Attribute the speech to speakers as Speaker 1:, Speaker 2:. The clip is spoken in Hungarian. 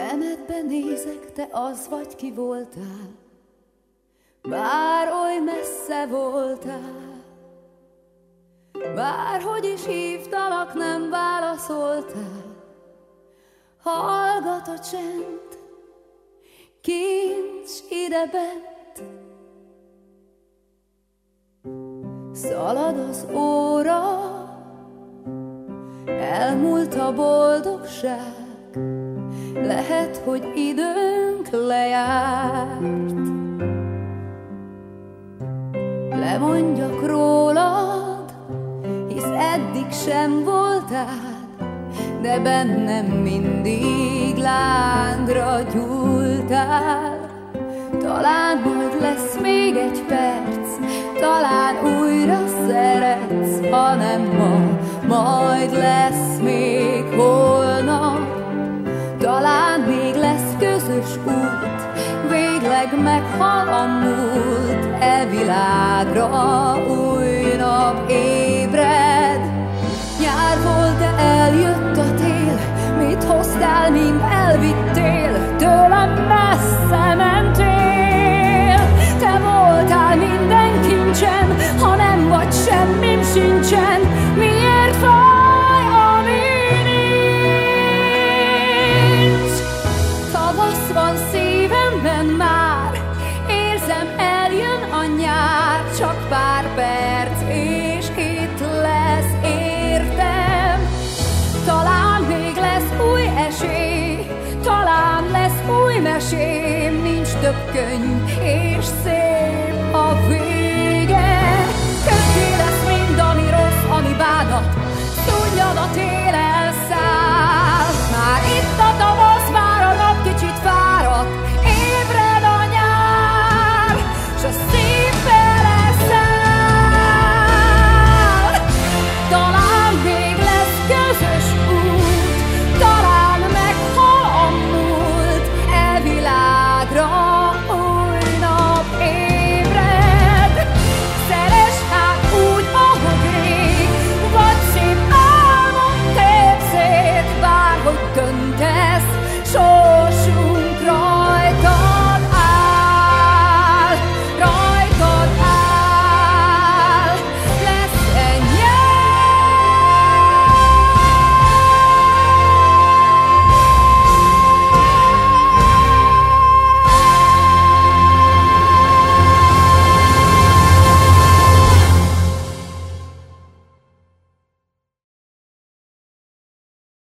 Speaker 1: szemedbe nézek, te az vagy, ki voltál, bár oly messze voltál. Bárhogy is hívtalak, nem válaszoltál, hallgat a csend, kincs ide bent. Szalad az óra, elmúlt a boldogság, lehet, hogy időnk lejárt. Lemondjak rólad, hisz eddig sem voltál, de bennem mindig lángra gyúltál. Talán majd lesz még egy perc, talán újra szeretsz, ha nem ma, hoztál, mint elvittél, tőlem messze mentél. Te voltál minden kincsen, ha nem vagy semmim sincsen, mesém, nincs több könyv, és szép a vég.